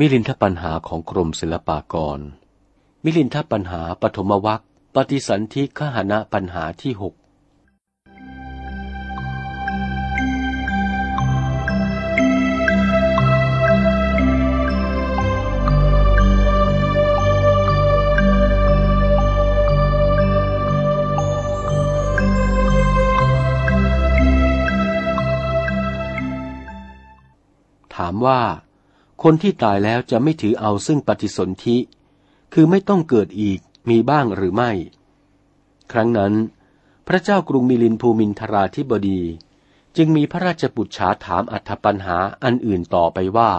มิลินทปัญหาของกรมศิลปากร มิลินทปัญหาปฐมวัคปฏิสันธิขหณะปัญหาที่หกถามว่า คนที่ตายแล้วจะไม่ถือเอาซึ่งปฏิสนธิ คือไม่ต้องเกิดอีกมีบ้างหรือไม่ ครั้งนั้น พระเจ้ากรุงมิลินภูมินทราธิบดี จึงมีพระราชบุตรฉาถามอัธปัญหาอันอื่นต่อไปว่า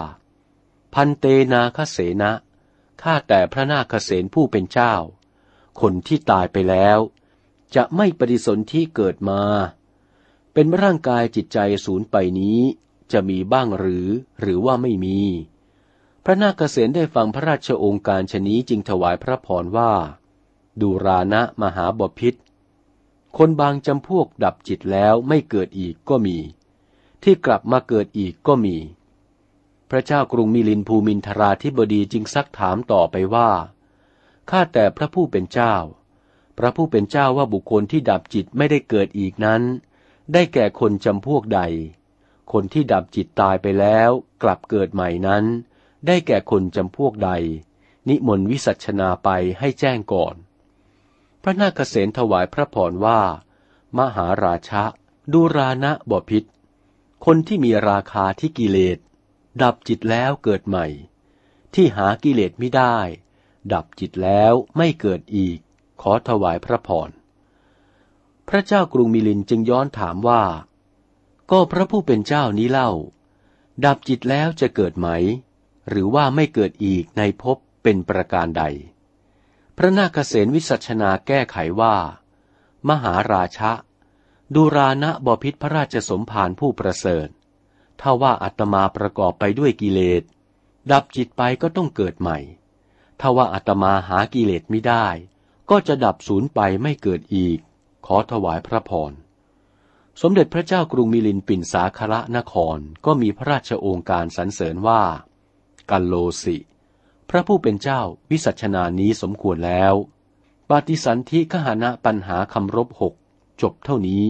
พันเตนาคเสนะข้าแต่พระนาคเสนผู้เป็นเจ้า คนที่ตายไปแล้ว จะไม่ปฏิสนธิเกิดมา เป็นร่างกายจิตใจสูญไปนี้จะมีบ้างหรือ หรือว่าไม่มี พระนาคเษนได้ฟังพระราชองค์การชนี้จึงถวายพระพรว่า ดูรานะมหาบพิษ คนบางจำพวกดับจิตแล้วไม่เกิดอีกก็มี ที่กลับมาเกิดอีกก็มี พระเจ้ากรุงมิลินภูมินทราธิบดีจึงซักถามต่อไปว่า ข้าแต่พระผู้เป็นเจ้า พระผู้เป็นเจ้าว่าบุคคลที่ดับจิตไม่ได้เกิดอีกนั้น ได้แก่คนจำพวกใด คนที่ดับจิตตายไปแล้ว กลับเกิดใหม่นั้น ได้แก่คนจำพวกใด นิมนต์วิสัชนาไปให้แจ้งก่อน พระนาคเษนถวายพระพรว่า มหาราชะ ดูรานะบพิษ คนที่มีราคาที่กิเลส ดับจิตแล้วเกิดใหม่ ที่หากิเลสไม่ได้ ดับจิตแล้วไม่เกิดอีก ขอถวายพระพร พระเจ้ากรุงมิลินจึงย้อนถามว่า ก็พระผู้เป็นเจ้านี้เล่า ดับจิตแล้วจะเกิดไหม หรือว่าไม่เกิดอีกในภพเป็นประการใด พระนาคเษนวิสัชนาแก้ไขว่า มหาราชะดูรานะบพิษพระราชสมภารผู้ประเสริฐถ้าว่าอัตมาประกอบไปด้วยกิเลส ดับจิตไปก็ต้องเกิดใหม่ ถ้าว่าอัตมาหากิเลสไม่ได้ ก็จะดับสูญไปไม่เกิดอีก ขอถวายพระพร สมเด็จพระเจ้ากรุงมิลินปินสาคระนครก็มีพระราชโองการสรรเสริญว่า กัลโลสิ พระผู้เป็นเจ้าวิสัชนานี้สมควรแล้ว ปฏิสันธิขหานะปัญหาคำรบหกจบเท่านี้